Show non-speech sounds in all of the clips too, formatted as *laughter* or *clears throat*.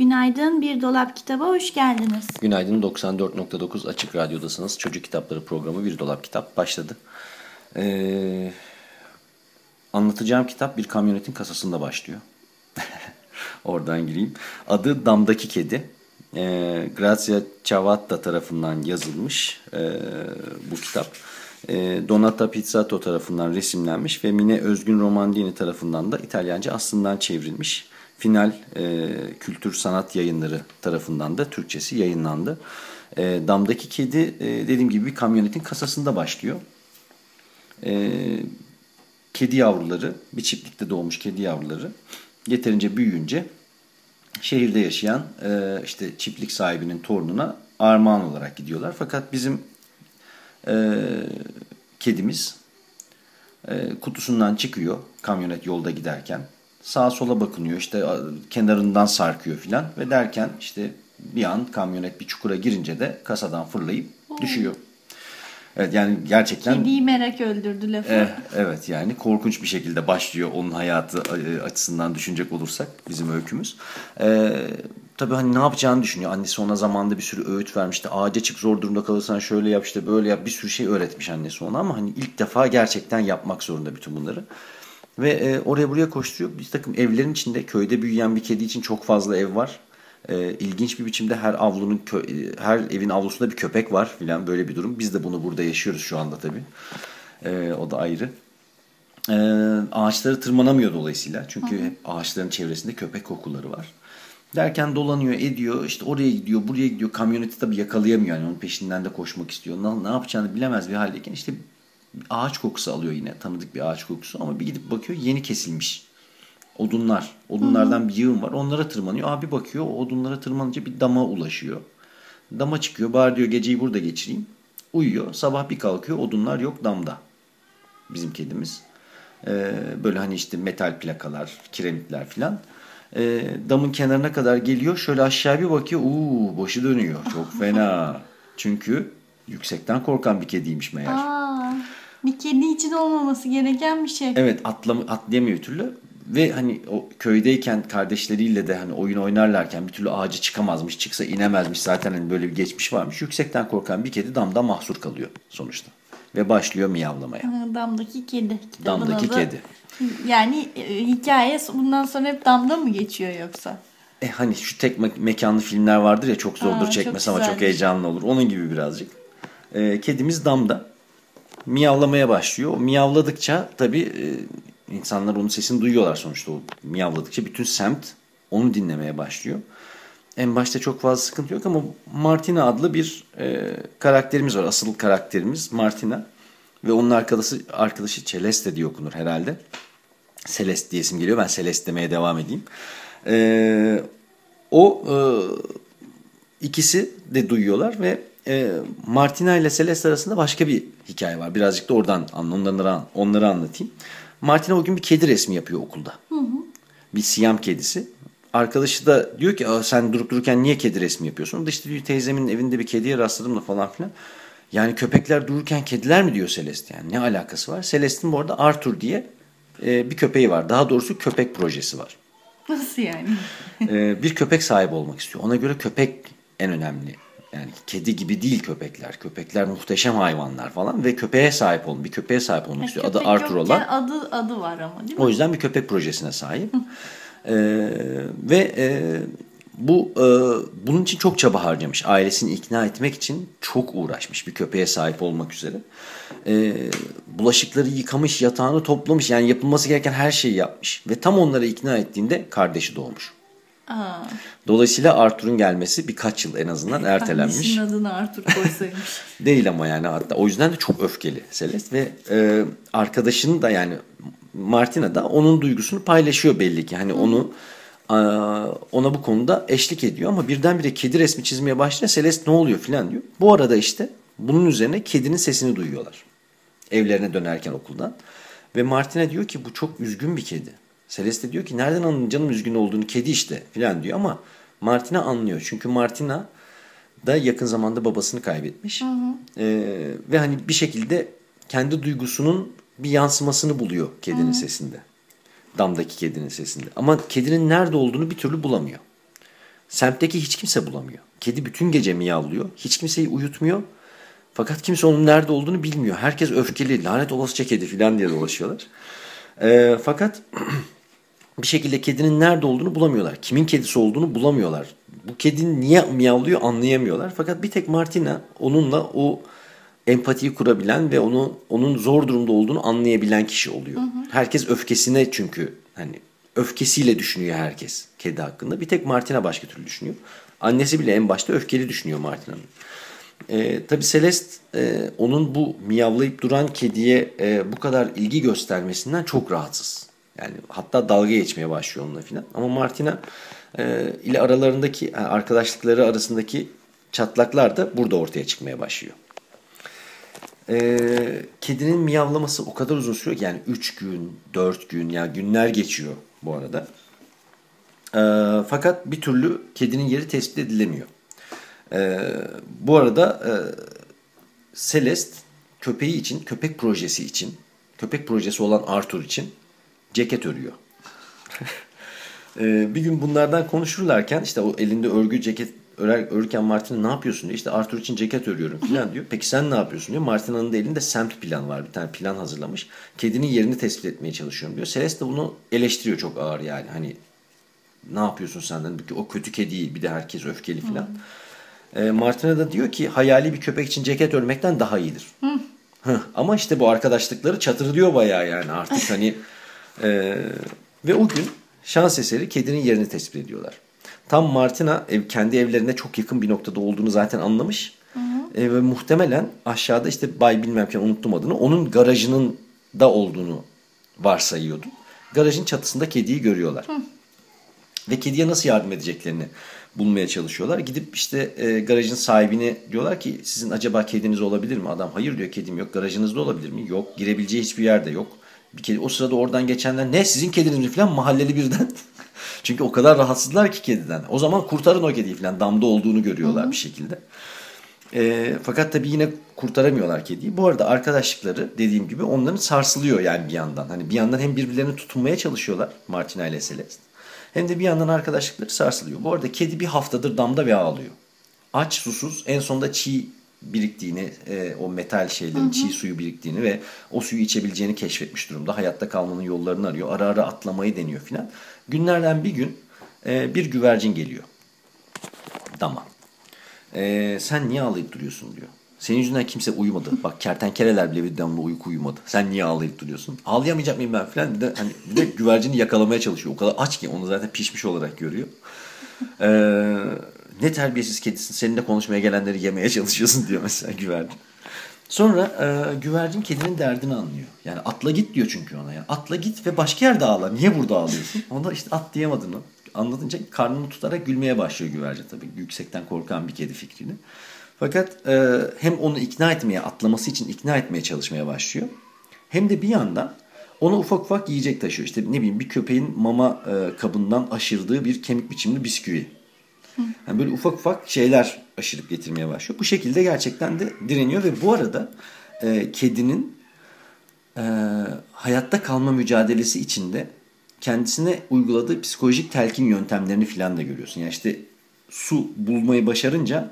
Günaydın Bir Dolap Kitaba hoş geldiniz. Günaydın 94.9 Açık Radyo'dasınız. Çocuk Kitapları programı Bir Dolap Kitap başladı. Ee, anlatacağım kitap bir kamyonetin kasasında başlıyor. *laughs* Oradan gireyim. Adı Damdaki Kedi. Ee, Grazia Ciavatta tarafından yazılmış ee, bu kitap. Ee, Donata Pizzato tarafından resimlenmiş ve Mine Özgün Romandini tarafından da İtalyanca aslından çevrilmiş. Final e, Kültür Sanat Yayınları tarafından da Türkçesi yayınlandı. E, Damdaki Kedi e, dediğim gibi bir kamyonetin kasasında başlıyor. E, kedi yavruları, bir çiftlikte doğmuş kedi yavruları yeterince büyüyünce şehirde yaşayan e, işte çiftlik sahibinin torununa armağan olarak gidiyorlar. Fakat bizim e, kedimiz e, kutusundan çıkıyor kamyonet yolda giderken sağa sola bakınıyor işte kenarından sarkıyor filan ve derken işte bir an kamyonet bir çukura girince de kasadan fırlayıp düşüyor. Evet yani gerçekten... Kediyi merak öldürdü lafı. E, evet yani korkunç bir şekilde başlıyor onun hayatı e, açısından düşünecek olursak bizim öykümüz. E, tabii hani ne yapacağını düşünüyor. Annesi ona zamanda bir sürü öğüt vermişti. Ağaca çık zor durumda kalırsan şöyle yap işte böyle yap bir sürü şey öğretmiş annesi ona ama hani ilk defa gerçekten yapmak zorunda bütün bunları. Ve e, oraya buraya koşturuyor. Bir takım evlerin içinde köyde büyüyen bir kedi için çok fazla ev var. E, ilginç bir biçimde her avlunun e, her evin avlusunda bir köpek var filan böyle bir durum. Biz de bunu burada yaşıyoruz şu anda tabii. E, o da ayrı. E, ağaçları tırmanamıyor dolayısıyla. Çünkü hı hı. ağaçların çevresinde köpek kokuları var. Derken dolanıyor, ediyor. işte oraya gidiyor, buraya gidiyor. Kamyoneti tabii yakalayamıyor. Yani onun peşinden de koşmak istiyor. Ne, ne yapacağını bilemez bir haldeyken işte ağaç kokusu alıyor yine. Tanıdık bir ağaç kokusu ama bir gidip bakıyor yeni kesilmiş. Odunlar. Odunlardan bir yığın var. Onlara tırmanıyor. Abi bakıyor o odunlara tırmanınca bir dama ulaşıyor. Dama çıkıyor. Bari diyor geceyi burada geçireyim. Uyuyor. Sabah bir kalkıyor. Odunlar yok damda. Bizim kedimiz. Ee, böyle hani işte metal plakalar, kiremitler filan. Ee, damın kenarına kadar geliyor. Şöyle aşağı bir bakıyor. Uuu başı dönüyor. Çok fena. *laughs* Çünkü yüksekten korkan bir kediymiş meğer. Aa. Bir kedi için olmaması gereken bir şey. Evet atlam atlayamıyor bir türlü. Ve hani o köydeyken kardeşleriyle de hani oyun oynarlarken bir türlü ağacı çıkamazmış. Çıksa inemezmiş zaten hani böyle bir geçmiş varmış. Yüksekten korkan bir kedi damda mahsur kalıyor sonuçta. Ve başlıyor miyavlamaya. damdaki kedi. Damdaki adı. kedi. Yani e, hikaye bundan sonra hep damda mı geçiyor yoksa? E hani şu tek me mekanlı filmler vardır ya çok zordur Aa, çekmesi çok ama çok heyecanlı olur. Onun gibi birazcık. E, kedimiz damda miyavlamaya başlıyor. O miyavladıkça tabii e, insanlar onun sesini duyuyorlar sonuçta. O miyavladıkça bütün semt onu dinlemeye başlıyor. En başta çok fazla sıkıntı yok ama Martina adlı bir e, karakterimiz var. Asıl karakterimiz Martina. Ve onun arkadaşı, arkadaşı Celeste diye okunur herhalde. Celeste diyesim geliyor. Ben Celeste demeye devam edeyim. E, o e, ikisi de duyuyorlar ve e, Martina ile Celeste arasında başka bir hikaye var. Birazcık da oradan onları, onları anlatayım. Martina o gün bir kedi resmi yapıyor okulda. Hı hı. Bir siyam kedisi. Arkadaşı da diyor ki sen durup dururken niye kedi resmi yapıyorsun? O da işte diyor teyzemin evinde bir kediye rastladım da falan filan. Yani köpekler dururken kediler mi diyor Celeste yani ne alakası var? Celeste'in bu arada Arthur diye e, bir köpeği var. Daha doğrusu köpek projesi var. Nasıl yani? e, bir köpek sahibi olmak istiyor. Ona göre köpek en önemli yani kedi gibi değil köpekler. Köpekler muhteşem hayvanlar falan ve köpeğe sahip olun. Bir köpeğe sahip olmak istiyor. Adı Arthur olan. Adı adı var ama değil mi? O yüzden bir köpek projesine sahip. ee, ve e, bu e, bunun için çok çaba harcamış. Ailesini ikna etmek için çok uğraşmış bir köpeğe sahip olmak üzere. E, bulaşıkları yıkamış, yatağını toplamış. Yani yapılması gereken her şeyi yapmış. Ve tam onları ikna ettiğinde kardeşi doğmuş. Aa. Dolayısıyla Arthur'un gelmesi birkaç yıl en azından ertelenmiş. Annesinin adını Arthur koysaymış. *laughs* Değil ama yani hatta o yüzden de çok öfkeli Celeste ve e, arkadaşının da yani Martina da onun duygusunu paylaşıyor belli ki. Hani onu ona bu konuda eşlik ediyor ama birdenbire kedi resmi çizmeye başlayınca Celeste ne oluyor filan diyor. Bu arada işte bunun üzerine kedinin sesini duyuyorlar. Evlerine dönerken okuldan. Ve Martina diyor ki bu çok üzgün bir kedi. Celeste diyor ki nereden anladın canım üzgün olduğunu kedi işte filan diyor ama Martina anlıyor. Çünkü Martina da yakın zamanda babasını kaybetmiş. Hı hı. Ee, ve hani bir şekilde kendi duygusunun bir yansımasını buluyor kedinin hı sesinde. Damdaki kedinin sesinde. Ama kedinin nerede olduğunu bir türlü bulamıyor. semtteki hiç kimse bulamıyor. Kedi bütün gece miyavlıyor. Hiç kimseyi uyutmuyor. Fakat kimse onun nerede olduğunu bilmiyor. Herkes öfkeli, lanet olasıca kedi falan diye dolaşıyorlar. Ee, fakat *clears throat* bir şekilde kedinin nerede olduğunu bulamıyorlar. Kimin kedisi olduğunu bulamıyorlar. Bu kedi niye miyavlıyor anlayamıyorlar. Fakat bir tek Martina onunla o empatiyi kurabilen ve onu onun zor durumda olduğunu anlayabilen kişi oluyor. Herkes öfkesine çünkü hani öfkesiyle düşünüyor herkes kedi hakkında. Bir tek Martina başka türlü düşünüyor. Annesi bile en başta öfkeli düşünüyor Martina'nın. E, tabii Celeste e, onun bu miyavlayıp duran kediye e, bu kadar ilgi göstermesinden çok rahatsız. Yani hatta dalga geçmeye başlıyor onunla filan. Ama Martina e, ile aralarındaki arkadaşlıkları arasındaki çatlaklar da burada ortaya çıkmaya başlıyor. E, kedinin miyavlaması o kadar uzun sürüyor ki yani 3 gün, 4 gün yani günler geçiyor bu arada. E, fakat bir türlü kedinin yeri tespit edilemiyor. E, bu arada e, Celeste köpeği için, köpek projesi için, köpek projesi olan Arthur için ceket örüyor. e, bir gün bunlardan konuşurlarken işte o elinde örgü ceket örer, örürken Martin ne yapıyorsun diyor. İşte Arthur için ceket örüyorum falan diyor. Peki sen ne yapıyorsun diyor. Martina'nın da elinde semt plan var. Bir tane plan hazırlamış. Kedinin yerini tespit etmeye çalışıyorum diyor. Celeste de bunu eleştiriyor çok ağır yani. Hani ne yapıyorsun senden? O kötü kediyi bir de herkes öfkeli falan. E, Martina da diyor ki hayali bir köpek için ceket örmekten daha iyidir. Hı. Ama işte bu arkadaşlıkları çatırlıyor bayağı yani artık hani. *laughs* E, ve o gün şans eseri kedinin yerini tespit ediyorlar. Tam Martina ev, kendi evlerine çok yakın bir noktada olduğunu zaten anlamış. E, ve muhtemelen aşağıda işte Bay bilmem ki unuttum adını onun garajının da olduğunu varsayıyordu. Garajın çatısında kediyi görüyorlar. Ve kediye nasıl yardım edeceklerini bulmaya çalışıyorlar. Gidip işte e, garajın sahibine diyorlar ki sizin acaba kediniz olabilir mi? Adam hayır diyor kedim yok. Garajınızda olabilir mi? Yok. Girebileceği hiçbir yerde yok. Bir kedi, o sırada oradan geçenler ne sizin kediniz mi falan mahalleli birden. *laughs* Çünkü o kadar rahatsızlar ki kediden. O zaman kurtarın o kediyi falan damda olduğunu görüyorlar Hı-hı. bir şekilde. E, fakat tabii yine kurtaramıyorlar kediyi. Bu arada arkadaşlıkları dediğim gibi onların sarsılıyor yani bir yandan. Hani bir yandan hem birbirlerini tutunmaya çalışıyorlar Martina ile Celeste. Hem de bir yandan arkadaşlıkları sarsılıyor. Bu arada kedi bir haftadır damda ve ağlıyor. Aç susuz en sonunda çiğ biriktiğini, e, o metal şeylerin hı hı. çiğ suyu biriktiğini ve o suyu içebileceğini keşfetmiş durumda. Hayatta kalmanın yollarını arıyor. Ara ara atlamayı deniyor filan. Günlerden bir gün e, bir güvercin geliyor. Dama. E, sen niye ağlayıp duruyorsun diyor. Senin yüzünden kimse uyumadı. Bak kertenkeleler bile bir damla uyku uyumadı. Sen niye ağlayıp duruyorsun? Ağlayamayacak mıyım ben falan. Bir de, hani, bir de güvercini yakalamaya çalışıyor. O kadar aç ki onu zaten pişmiş olarak görüyor. Ee, ne terbiyesiz kedisin. Seninle konuşmaya gelenleri yemeye çalışıyorsun diyor mesela güvercin. Sonra e, güvercin kedinin derdini anlıyor. Yani atla git diyor çünkü ona. Yani atla git ve başka yerde ağla. Niye burada ağlıyorsun? Onda işte atlayamadığını anlatınca karnını tutarak gülmeye başlıyor güvercin tabii. Yüksekten korkan bir kedi fikrini. Fakat e, hem onu ikna etmeye, atlaması için ikna etmeye çalışmaya başlıyor. Hem de bir yandan ona ufak ufak yiyecek taşıyor. İşte ne bileyim bir köpeğin mama e, kabından aşırdığı bir kemik biçimli bisküvi. Yani böyle ufak ufak şeyler aşırıp getirmeye başlıyor. Bu şekilde gerçekten de direniyor ve bu arada e, kedinin e, hayatta kalma mücadelesi içinde kendisine uyguladığı psikolojik telkin yöntemlerini filan da görüyorsun. Yani işte su bulmayı başarınca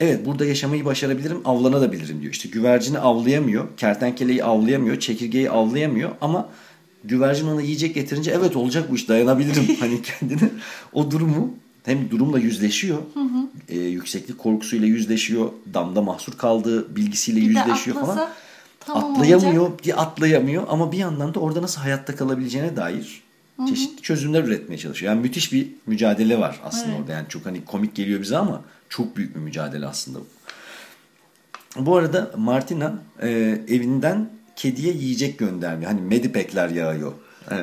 evet burada yaşamayı başarabilirim, avlanabilirim diyor. İşte güvercini avlayamıyor, kertenkeleyi avlayamıyor, çekirgeyi avlayamıyor ama güvercin ona yiyecek getirince evet olacak bu iş dayanabilirim. *laughs* hani kendini o durumu hem durumla yüzleşiyor, hı hı. E, yükseklik korkusuyla yüzleşiyor, damda mahsur kaldığı bilgisiyle bir yüzleşiyor falan. Tamam atlayamıyor, olacak. atlayamıyor ama bir yandan da orada nasıl hayatta kalabileceğine dair çeşitli çözümler üretmeye çalışıyor. Yani müthiş bir mücadele var aslında evet. orada. Yani çok hani komik geliyor bize ama çok büyük bir mücadele aslında bu. Bu arada Martina e, evinden kediye yiyecek göndermiyor. Hani medipekler yağıyor e,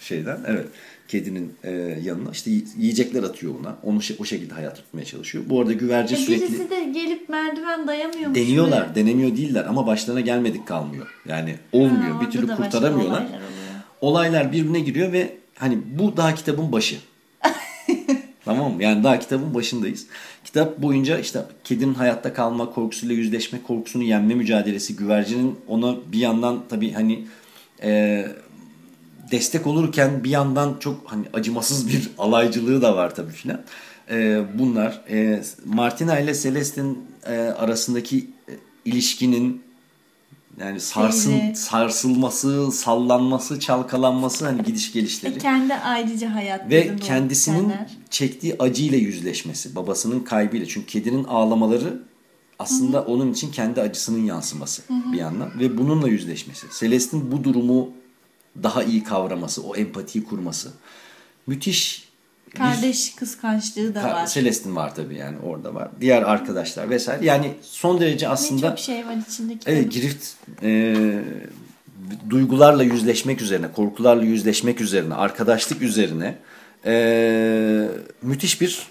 şeyden. Evet. Kedinin e, yanına işte yiyecekler atıyor ona. Onu o şekilde hayat tutmaya çalışıyor. Bu arada güvercin e, sürekli... Birisi de gelip merdiven dayamıyormuş. Deniyorlar. Böyle. Denemiyor değiller ama başlarına gelmedik kalmıyor. Yani olmuyor. Ha, bir türlü kurtaramıyorlar. Olaylar, olaylar birbirine giriyor ve hani bu daha kitabın başı. *laughs* tamam mı? Yani daha kitabın başındayız. Kitap boyunca işte kedinin hayatta kalma korkusuyla yüzleşme korkusunu yenme mücadelesi, güvercinin ona bir yandan tabii hani e, destek olurken bir yandan çok hani acımasız bir *laughs* alaycılığı da var tabii filan. e, bunlar. E, Martina ile Celeste'in e, arasındaki e, ilişkinin yani sarsın, sarsılması, sallanması, çalkalanması hani gidiş gelişleri. Ve kendi ayrıca hayatlarında Ve kendisinin bitenler. çektiği acıyla yüzleşmesi, babasının kaybıyla. Çünkü kedinin ağlamaları aslında onun için kendi acısının yansıması bir yandan ve bununla yüzleşmesi. Celeste'in bu durumu daha iyi kavraması, o empatiyi kurması. Müthiş bir- kardeş kıskançlığı da Ka- var. Celeste'in var tabii yani orada var. Diğer arkadaşlar vesaire. Yani son derece Ne aslında çok şey var içindeki. Evet girift e, duygularla yüzleşmek üzerine, korkularla yüzleşmek üzerine, arkadaşlık üzerine e, müthiş bir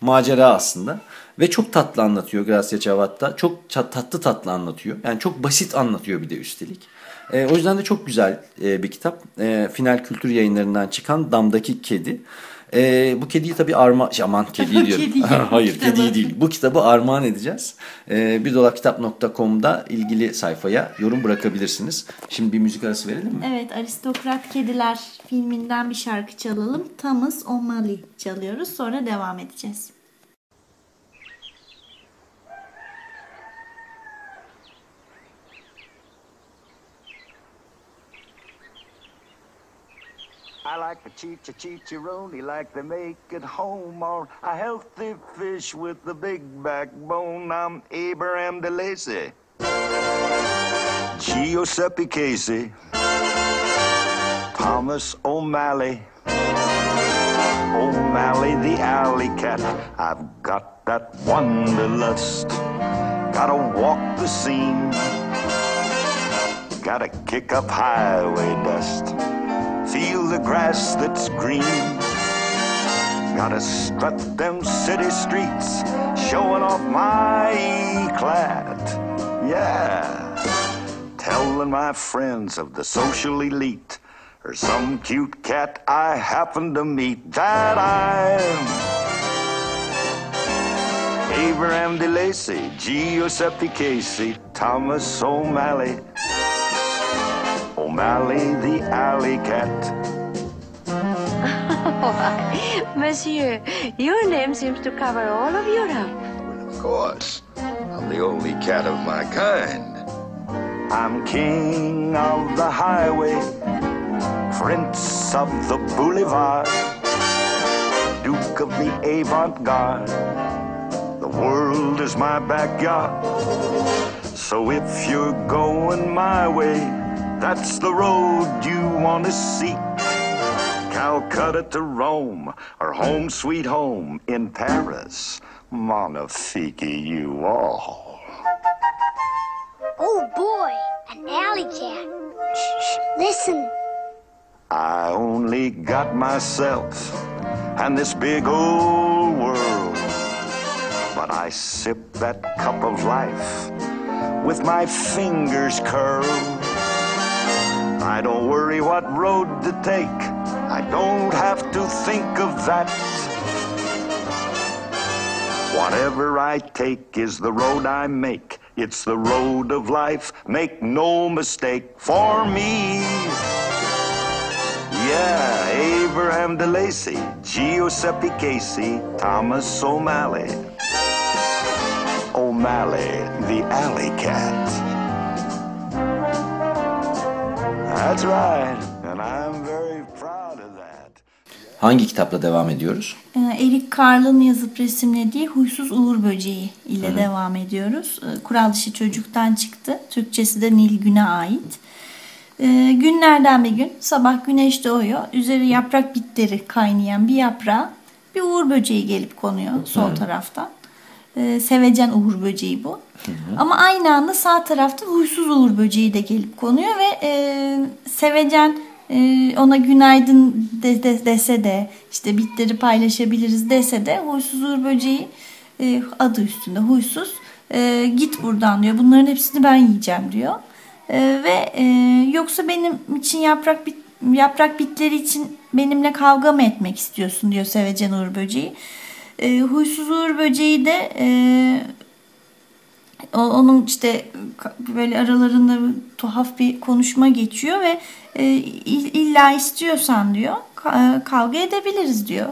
macera aslında. Ve çok tatlı anlatıyor Gracia Çavat'ta. Çok tatlı tatlı anlatıyor. Yani çok basit anlatıyor bir de üstelik. E, o yüzden de çok güzel e, bir kitap. E, Final Kültür yayınlarından çıkan Damdaki Kedi. E, bu kediyi tabii arma... şey, Aman kediyi *laughs* diyorum. Kediyi, *laughs* Hayır kitabı. kediyi değil. Bu kitabı armağan edeceğiz. Ee, birdolapkitap.com'da ilgili sayfaya yorum bırakabilirsiniz. Şimdi bir müzik arası verelim mi? Evet Aristokrat Kediler filminden bir şarkı çalalım. Thomas O'Malley çalıyoruz. Sonra devam edeceğiz. I like chicha chicharoni like they make at home, or a healthy fish with a big backbone. I'm Abraham DeLacy, Giuseppe Casey, Thomas O'Malley, O'Malley the alley cat. I've got that wanderlust, gotta walk the scene, gotta kick up highway dust. Feel the grass that's green. Gotta strut them city streets, showing off my E-clad. Yeah. Telling my friends of the social elite, or some cute cat I happen to meet, that I'm Abraham DeLacy, Giuseppe Casey, Thomas O'Malley. O'Malley the alley cat. *laughs* Monsieur, your name seems to cover all of Europe. Of course. I'm the only cat of my kind. I'm king of the highway, prince of the boulevard, duke of the avant-garde. The world is my backyard. So if you're going my way, that's the road you want to seek. Calcutta to Rome, or home sweet home in Paris. Magnifique you all. Oh boy, an alley cat. Shh, listen. I only got myself and this big old world. But I sip that cup of life with my fingers curled. I don't worry what road to take. I don't have to think of that. Whatever I take is the road I make. It's the road of life. Make no mistake for me. Yeah, Abraham DeLacy, Giuseppe Casey, Thomas O'Malley. O'Malley, the alley cat. That's right, and I'm very proud of that. Hangi kitapla devam ediyoruz? Ee, Eric Carle'ın yazıp resimlediği Huysuz Uğur Böceği ile devam ediyoruz. Ee, Kural dışı çocuktan çıktı. Türkçesi de Nilgün'e ait. Ee, günlerden bir gün sabah güneş doğuyor. Üzeri yaprak bitleri kaynayan bir yaprağa bir uğur böceği gelip konuyor sol taraftan. Ee, sevecen uğur böceği bu. Ama aynı anda sağ tarafta huysuz uğur böceği de gelip konuyor ve e, sevecen e, ona günaydın de, de- dese de işte bitleri paylaşabiliriz dese de huysuz uğur böceği e, adı üstünde huysuz e, git buradan diyor. Bunların hepsini ben yiyeceğim diyor. E, ve e, yoksa benim için yaprak bit, yaprak bitleri için benimle kavga mı etmek istiyorsun diyor sevecen uğur böceği. E, huysuz uğur böceği de e, onun işte böyle aralarında bir tuhaf bir konuşma geçiyor ve e, il- illa istiyorsan diyor ka- kavga edebiliriz diyor.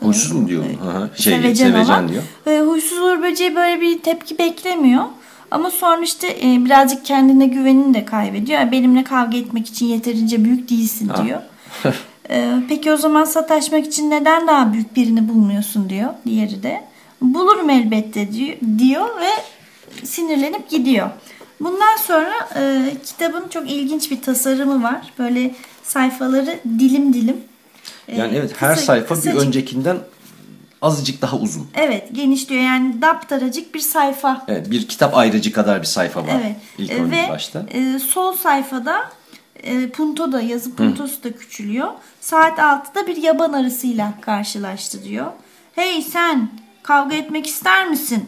Huysuz mu diyor? Aha, şey, sevecen, sevecen diyor. E, huysuz uğur böceği böyle bir tepki beklemiyor. Ama sonra işte e, birazcık kendine güvenini de kaybediyor. Benimle kavga etmek için yeterince büyük değilsin diyor. *laughs* E, peki o zaman sataşmak için neden daha büyük birini bulmuyorsun diyor diğeri de. Bulurum elbette diyor, diyor ve sinirlenip gidiyor. Bundan sonra e, kitabın çok ilginç bir tasarımı var. Böyle sayfaları dilim dilim. E, Yani evet her kısa- sayfa bir kısacık. öncekinden azıcık daha uzun. Evet genişliyor yani daptaracık bir sayfa. Evet bir kitap ayrıcı kadar bir sayfa var. Evet. İlk E, ve başta. e, sol sayfada e, punto da yazı puntosu da küçülüyor. Saat 6'da bir yaban arısıyla karşılaştı diyor. Hey sen kavga etmek ister misin?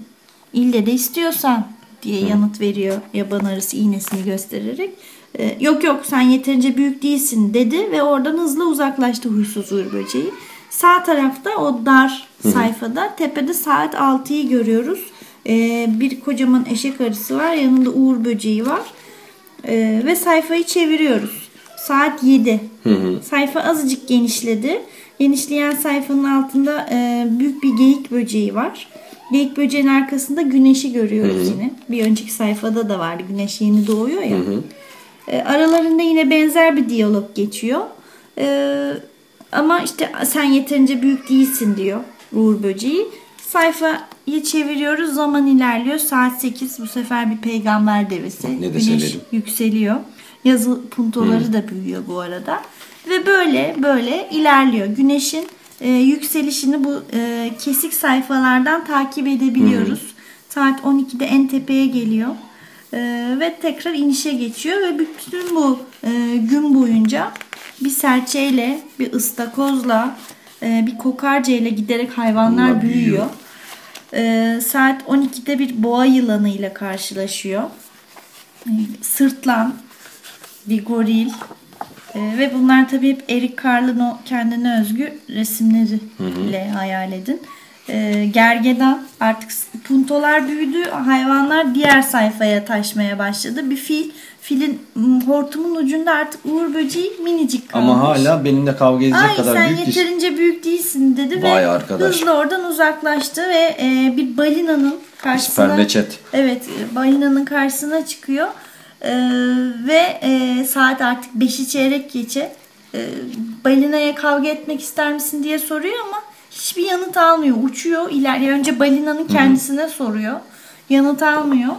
İlle de istiyorsan diye yanıt veriyor yaban arısı iğnesini göstererek. E, yok yok sen yeterince büyük değilsin dedi ve oradan hızlı uzaklaştı huysuz uğur böceği. Sağ tarafta o dar sayfada tepede saat 6'yı görüyoruz. E, bir kocaman eşek arısı var yanında uğur böceği var. Ee, ve sayfayı çeviriyoruz. Saat 7. Sayfa azıcık genişledi. Genişleyen sayfanın altında e, büyük bir geyik böceği var. Geyik böceğin arkasında güneşi görüyoruz yine. Bir önceki sayfada da vardı. Güneş yeni doğuyor ya. E, aralarında yine benzer bir diyalog geçiyor. E, ama işte sen yeterince büyük değilsin diyor Uğur Böceği. Sayfayı çeviriyoruz. Zaman ilerliyor. Saat 8 bu sefer bir peygamber devesi. Ne Güneş severim. yükseliyor. Yazı puntoları da büyüyor bu arada. Ve böyle böyle ilerliyor. Güneşin e, yükselişini bu e, kesik sayfalardan takip edebiliyoruz. Saat 12'de en tepeye geliyor. E, ve tekrar inişe geçiyor ve bütün bu e, gün boyunca bir serçeyle, bir ıstakozla, e, bir kokarca ile giderek hayvanlar Onlar büyüyor. büyüyor. E, saat 12'de bir boğa yılanı ile karşılaşıyor. E, sırtlan, bir goril E, ve bunlar tabii hep Eric Carle'ın o kendine özgü resimleriyle hayal edin. E, gergedan artık puntolar büyüdü hayvanlar diğer sayfaya taşmaya başladı. Bir fil filin hortumun ucunda artık uğur böceği minicik kalmış. Ama hala benimle kavga edecek Ay kadar sen büyük değil. yeterince büyük değilsin dedi Vay ve arkadaş. hızla oradan uzaklaştı ve e, bir balinanın karşısına Spermeçet. Evet e, balinanın karşısına çıkıyor E, ve e, saat artık 5'i çeyrek geçe e, balinaya kavga etmek ister misin diye soruyor ama hiçbir yanıt almıyor uçuyor ilerliyor önce balinanın kendisine soruyor yanıt almıyor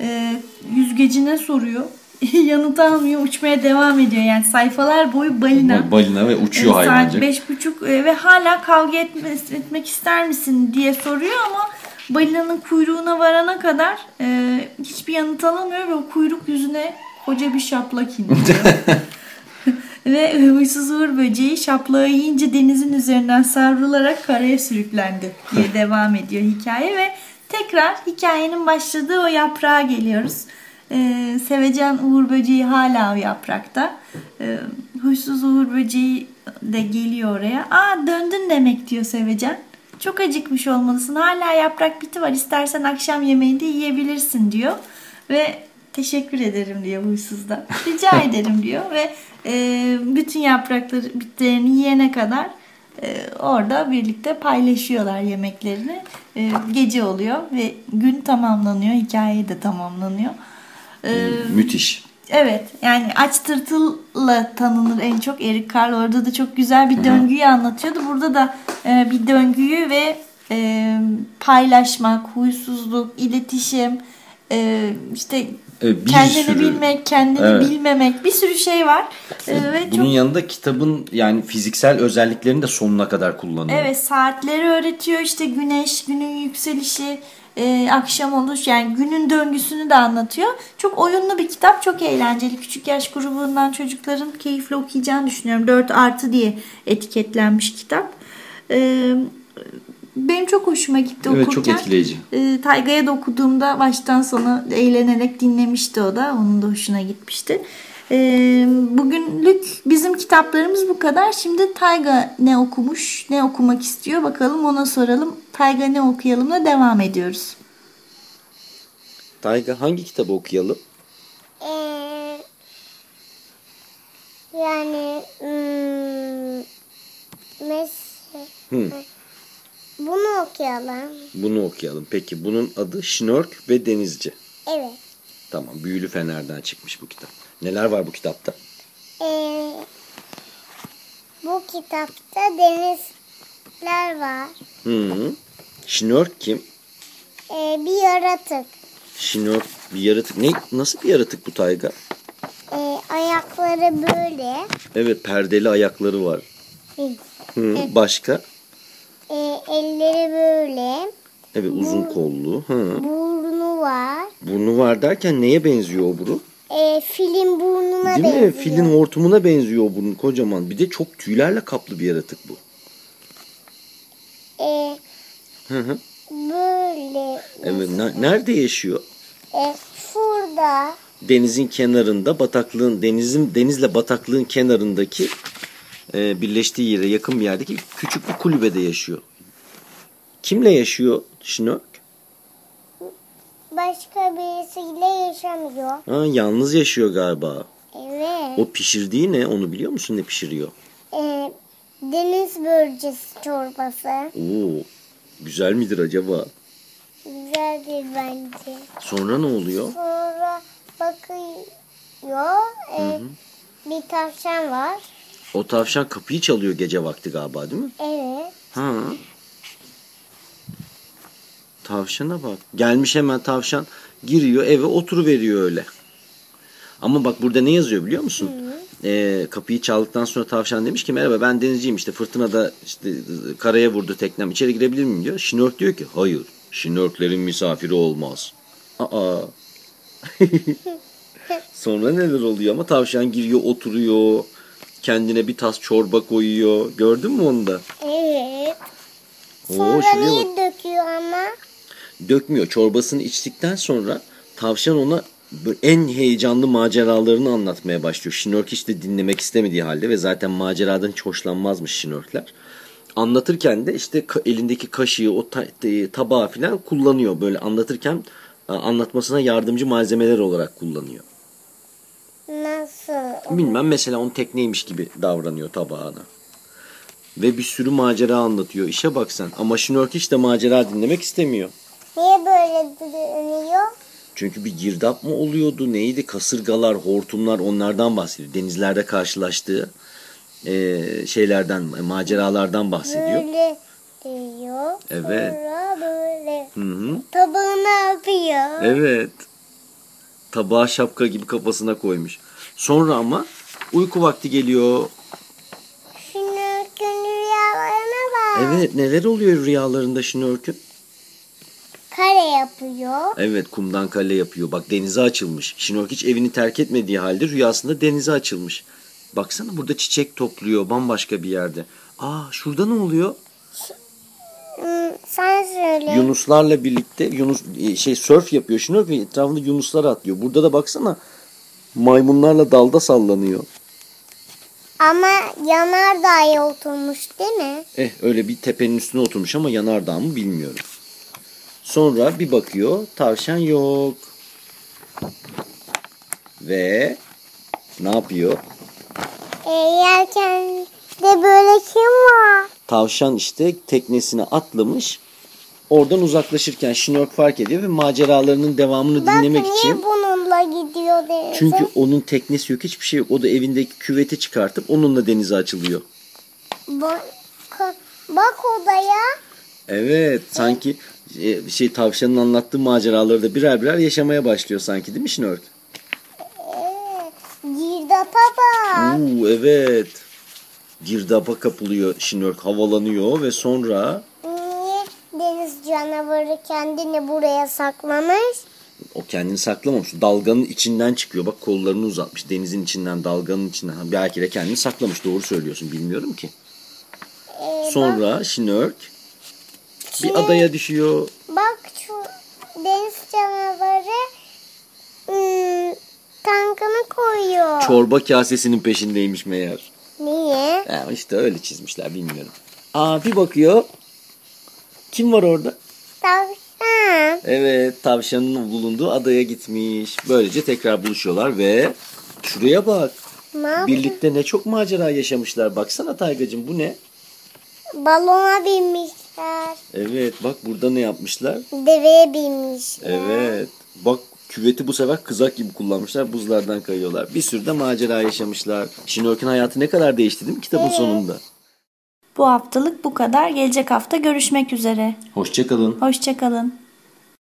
e, yüzgecine soruyor *laughs* yanıt almıyor uçmaya devam ediyor yani sayfalar boyu balina Balina ve uçuyor Evet, hayvancık. Saat beş buçuk e, ve hala kavga etme, etmek ister misin diye soruyor ama balinanın kuyruğuna varana kadar e, hiçbir yanıt alamıyor ve o kuyruk yüzüne koca bir şaplak iniyor. *laughs* ve huysuz uğur böceği şaplağı yiyince denizin üzerinden savrularak karaya sürüklendi diye *laughs* devam ediyor hikaye ve tekrar hikayenin başladığı o yaprağa geliyoruz. Ee, Sevecen Uğur Böceği hala o yaprakta. Ee, huysuz Uğur Böceği de geliyor oraya. Aa döndün demek diyor Sevecen. Çok acıkmış olmalısın. Hala yaprak biti var. İstersen akşam yemeğinde yiyebilirsin diyor. Ve teşekkür ederim diyor huysuz da. Rica *laughs* ederim diyor. Ve e, bütün yaprakları bitlerini yiyene kadar orada birlikte paylaşıyorlar yemeklerini. E, gece oluyor ve gün tamamlanıyor. Hikaye de tamamlanıyor. E, Müthiş. Evet yani aç tırtılla tanınır en çok Eric Carle orada da çok güzel bir döngüyü anlatıyordu. Burada da e, bir döngüyü ve e, paylaşmak, huysuzluk, iletişim, e, işte Evet, bir kendini sürü. bilmek, kendini Evet. bilmemek bir sürü şey var. E, ve Bunun çok yanında kitabın yani fiziksel özelliklerini de sonuna kadar kullanıyor. Evet saatleri öğretiyor işte güneş, günün yükselişi, e, akşam oluş yani günün döngüsünü de anlatıyor. Çok oyunlu bir kitap, çok eğlenceli. Küçük yaş grubundan çocukların keyifle okuyacağını düşünüyorum. 4 artı diye etiketlenmiş kitap. E, benim çok hoşuma gitti Evet, çok okurken. etkileyici. E, Tayga'ya da okuduğumda baştan sona eğlenerek dinlemişti o da. Onun da hoşuna gitmişti. E, bugünlük bizim kitaplarımız bu kadar. Şimdi Tayga ne okumuş, ne okumak istiyor bakalım ona soralım. Tayga ne okuyalımla devam ediyoruz. Tayga hangi kitabı okuyalım? Ee, yani hmm, mes Hı. Bunu okuyalım. Bunu okuyalım. Peki bunun adı Şnork ve Denizci. Evet. Tamam. Büyülü Fener'den çıkmış bu kitap. Neler var bu kitapta? Ee, bu kitapta denizler var. Hı. Şnork kim? Ee, bir yaratık. Şnork bir yaratık. Ne? Nasıl bir yaratık bu Tayga? Ee, ayakları böyle. Evet perdeli ayakları var. Hı. Hı. Başka? Ee, elleri böyle. Evet uzun kollu. Hı. Burnu var. Burnu var derken neye benziyor o burun? Ee, filin burnuna Değil benziyor. mi? Filin hortumuna benziyor o burun kocaman. Bir de çok tüylerle kaplı bir yaratık bu. Ee, Hı hı. böyle. Evet. ne- nerede yaşıyor? Ee, şurada. Denizin kenarında, bataklığın denizin denizle bataklığın kenarındaki e, birleştiği yere yakın bir yerdeki küçük bir kulübede yaşıyor. Kimle yaşıyor Şnork? Başka birisiyle yaşamıyor. Ha, yalnız yaşıyor galiba. Evet. O pişirdiği ne? Onu biliyor musun ne pişiriyor? Ee, deniz börcesi çorbası. Oo, güzel midir acaba? Güzeldir bence. Sonra ne oluyor? Sonra bakıyor. Ee, bir tavşan var. O tavşan kapıyı çalıyor gece vakti galiba değil mi? Evet. Ha. Tavşana bak. Gelmiş hemen tavşan giriyor eve oturuveriyor öyle. Ama bak burada ne yazıyor biliyor musun? Ee, kapıyı çaldıktan sonra tavşan demiş ki merhaba ben denizciyim işte fırtınada işte karaya vurdu teknem içeri girebilir miyim diyor. Şnork diyor ki hayır şnorklerin misafiri olmaz. Aa. *laughs* sonra neler oluyor ama tavşan giriyor oturuyor kendine bir tas çorba koyuyor gördün mü onu da? Evet. Oo, Sonra şuraya bak. döküyor ama? dökmüyor. Çorbasını içtikten sonra tavşan ona en heyecanlı maceralarını anlatmaya başlıyor. Şnork hiç de dinlemek istemediği halde ve zaten maceradan hiç hoşlanmazmış şnorkler. Anlatırken de işte elindeki kaşığı, o ta- tabağı falan kullanıyor. Böyle anlatırken anlatmasına yardımcı malzemeler olarak kullanıyor. Nasıl? Bilmem mesela onun tekneymiş gibi davranıyor tabağına. Ve bir sürü macera anlatıyor. İşe bak sen. Ama Şnork hiç de macera dinlemek istemiyor. Niye böyle dönüyor? Çünkü bir girdap mı oluyordu neydi kasırgalar hortumlar onlardan bahsediyor. Denizlerde karşılaştığı e, şeylerden maceralardan bahsediyor. Böyle diyor. Evet. Sonra böyle. Hı hı. Yapıyor? Evet. Tabağı şapka gibi kafasına koymuş. Sonra ama uyku vakti geliyor. Şunu gün rüyalarına bak. Evet neler oluyor rüyalarında Şnork'ün? Kare yapıyor. Evet kumdan kale yapıyor. Bak denize açılmış. Şnork hiç evini terk etmediği halde rüyasında denize açılmış. Baksana burada çiçek topluyor bambaşka bir yerde. Aa şurada ne oluyor? Hmm, sen söyle. Yunuslarla birlikte Yunus e, şey surf yapıyor Şnork ve etrafında Yunuslar atlıyor. Burada da baksana maymunlarla dalda sallanıyor. Ama yanardağa oturmuş değil mi? Eh öyle bir tepenin üstüne oturmuş ama yanardağ mı bilmiyorum. Sonra bir bakıyor tavşan yok. Ve ne yapıyor? E, yerken de böyle kim var? Tavşan işte teknesine atlamış. Oradan uzaklaşırken Şnork fark ediyor ve maceralarının devamını Bak dinlemek niye için. Bununla gidiyor denize? Çünkü onun teknesi yok hiçbir şey yok. O da evindeki küveti çıkartıp onunla denize açılıyor. Bak, bak odaya. Evet sanki e, şey tavşanın anlattığı maceraları da birer birer yaşamaya başlıyor sanki değil mi Şnork? Evet. Girdapa bak. Oo, evet. Girdaba kapılıyor Şnork havalanıyor ve sonra Niye deniz canavarı kendini buraya saklamış? O kendini saklamamış. Dalganın içinden çıkıyor. Bak kollarını uzatmış. Denizin içinden, dalganın içinden. Belki de kendini saklamış. Doğru söylüyorsun. Bilmiyorum ki. Ee, Sonra Şnork bir adaya düşüyor. Bak şu deniz canavarı ım, tankını koyuyor. Çorba kasesinin peşindeymiş meğer. Niye? Ya işte öyle çizmişler bilmiyorum. Aa bir bakıyor. Kim var orada? Tavşan. Evet tavşanın bulunduğu adaya gitmiş. Böylece tekrar buluşuyorlar ve şuraya bak. Ne? Birlikte ne çok macera yaşamışlar. Baksana Taygacığım bu ne? balona binmişler. Evet bak burada ne yapmışlar? Deveye binmişler. Evet. Bak küveti bu sefer kızak gibi kullanmışlar. Buzlardan kayıyorlar. Bir sürü de macera yaşamışlar. Şinörk'ün hayatı ne kadar değişti değil mi kitabın sonunda? Bu haftalık bu kadar. Gelecek hafta görüşmek üzere. Hoşçakalın. Hoşçakalın.